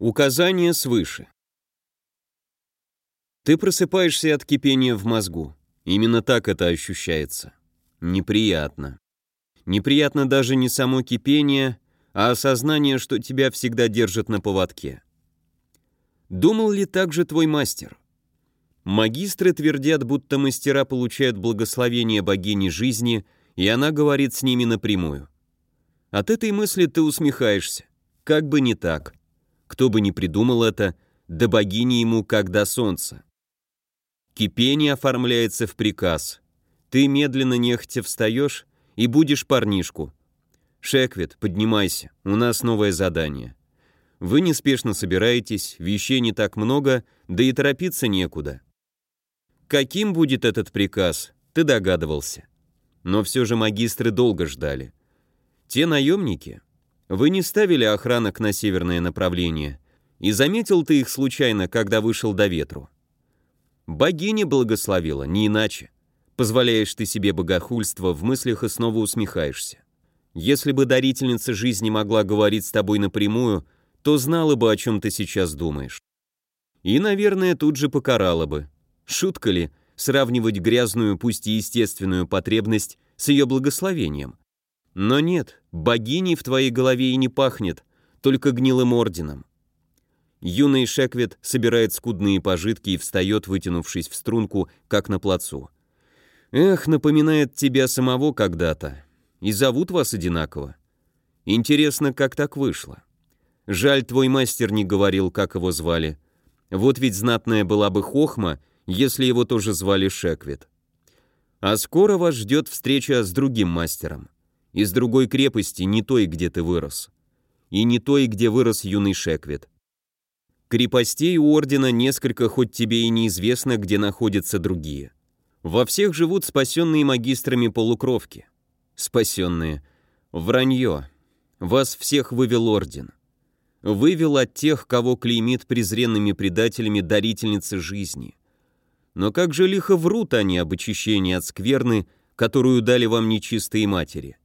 Указание свыше. Ты просыпаешься от кипения в мозгу. Именно так это ощущается. Неприятно. Неприятно даже не само кипение, а осознание, что тебя всегда держат на поводке. Думал ли так же твой мастер? Магистры твердят, будто мастера получают благословение богини жизни, и она говорит с ними напрямую. От этой мысли ты усмехаешься. Как бы не так. Кто бы ни придумал это, да богини ему как до солнца. Кипение оформляется в приказ. Ты медленно нехотя встаешь и будешь парнишку. Шеквит, поднимайся, у нас новое задание. Вы неспешно собираетесь, вещей не так много, да и торопиться некуда. Каким будет этот приказ, ты догадывался. Но все же магистры долго ждали. Те наемники, вы не ставили охранок на северное направление, и заметил ты их случайно, когда вышел до ветру. Богиня благословила, не иначе. Позволяешь ты себе богохульство, в мыслях и снова усмехаешься. Если бы дарительница жизни могла говорить с тобой напрямую, то знала бы, о чем ты сейчас думаешь. И, наверное, тут же покарала бы. Шутка ли сравнивать грязную, пусть и естественную потребность с ее благословением? Но нет, богиней в твоей голове и не пахнет, только гнилым орденом. Юный Шеквит собирает скудные пожитки и встает, вытянувшись в струнку, как на плацу. Эх, напоминает тебя самого когда-то. И зовут вас одинаково. Интересно, как так вышло. Жаль, твой мастер не говорил, как его звали. Вот ведь знатная была бы Хохма, если его тоже звали Шеквит. А скоро вас ждет встреча с другим мастером из другой крепости, не той, где ты вырос. И не той, где вырос юный Шеквит. Крепостей у Ордена несколько, хоть тебе и неизвестно, где находятся другие. Во всех живут спасенные магистрами полукровки. Спасенные. Вранье. Вас всех вывел Орден. Вывел от тех, кого клеймит презренными предателями дарительницы жизни. Но как же лихо врут они об очищении от скверны, которую дали вам нечистые матери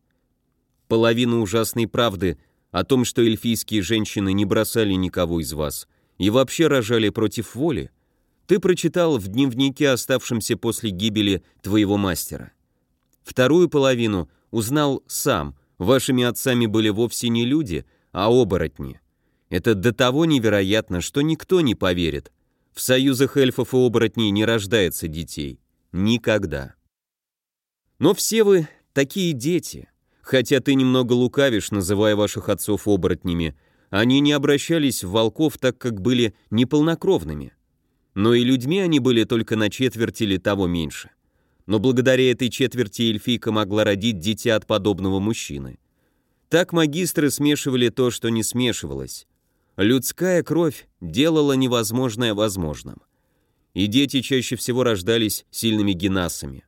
половину ужасной правды о том, что эльфийские женщины не бросали никого из вас и вообще рожали против воли, ты прочитал в дневнике, оставшемся после гибели твоего мастера. Вторую половину узнал сам, вашими отцами были вовсе не люди, а оборотни. Это до того невероятно, что никто не поверит. В союзах эльфов и оборотней не рождается детей. Никогда. Но все вы такие дети, Хотя ты немного лукавишь, называя ваших отцов оборотнями, они не обращались в волков, так как были неполнокровными. Но и людьми они были только на четверть или того меньше. Но благодаря этой четверти эльфийка могла родить дитя от подобного мужчины. Так магистры смешивали то, что не смешивалось. Людская кровь делала невозможное возможным. И дети чаще всего рождались сильными генасами.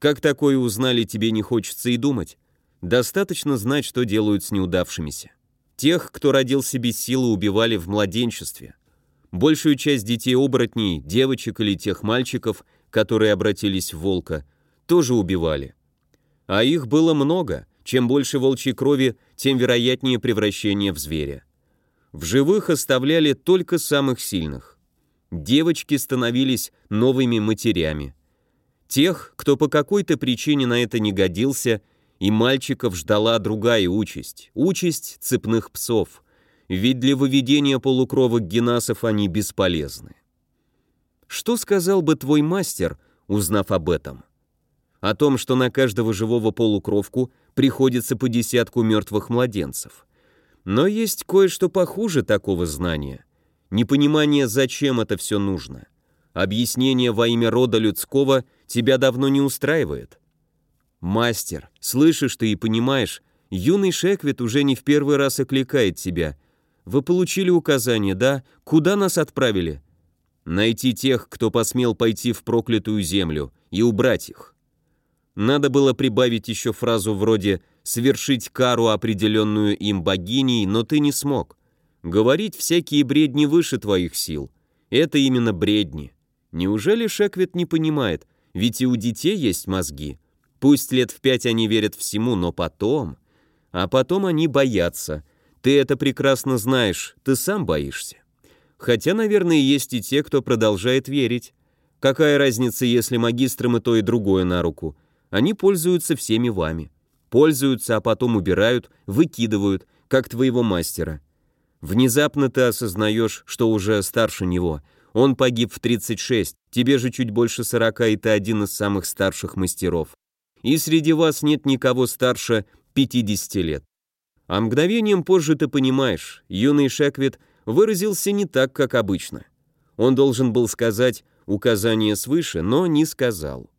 Как такое узнали, тебе не хочется и думать. Достаточно знать, что делают с неудавшимися. Тех, кто родился без силы, убивали в младенчестве. Большую часть детей-оборотней, девочек или тех мальчиков, которые обратились в волка, тоже убивали. А их было много. Чем больше волчьей крови, тем вероятнее превращение в зверя. В живых оставляли только самых сильных. Девочки становились новыми матерями. Тех, кто по какой-то причине на это не годился – и мальчиков ждала другая участь, участь цепных псов, ведь для выведения полукровок генасов они бесполезны. Что сказал бы твой мастер, узнав об этом? О том, что на каждого живого полукровку приходится по десятку мертвых младенцев. Но есть кое-что похуже такого знания. Непонимание, зачем это все нужно. Объяснение во имя рода людского тебя давно не устраивает. «Мастер, слышишь ты и понимаешь, юный Шеквит уже не в первый раз окликает тебя. Вы получили указание, да? Куда нас отправили?» «Найти тех, кто посмел пойти в проклятую землю, и убрать их». Надо было прибавить еще фразу вроде «совершить кару, определенную им богиней, но ты не смог». Говорить всякие бредни выше твоих сил. Это именно бредни. Неужели Шеквит не понимает? Ведь и у детей есть мозги. Пусть лет в пять они верят всему, но потом... А потом они боятся. Ты это прекрасно знаешь, ты сам боишься. Хотя, наверное, есть и те, кто продолжает верить. Какая разница, если магистрам и то, и другое на руку? Они пользуются всеми вами. Пользуются, а потом убирают, выкидывают, как твоего мастера. Внезапно ты осознаешь, что уже старше него. Он погиб в 36, тебе же чуть больше 40, и ты один из самых старших мастеров. И среди вас нет никого старше 50 лет. А мгновением позже ты понимаешь, юный Шеквит выразился не так, как обычно. Он должен был сказать указание свыше, но не сказал.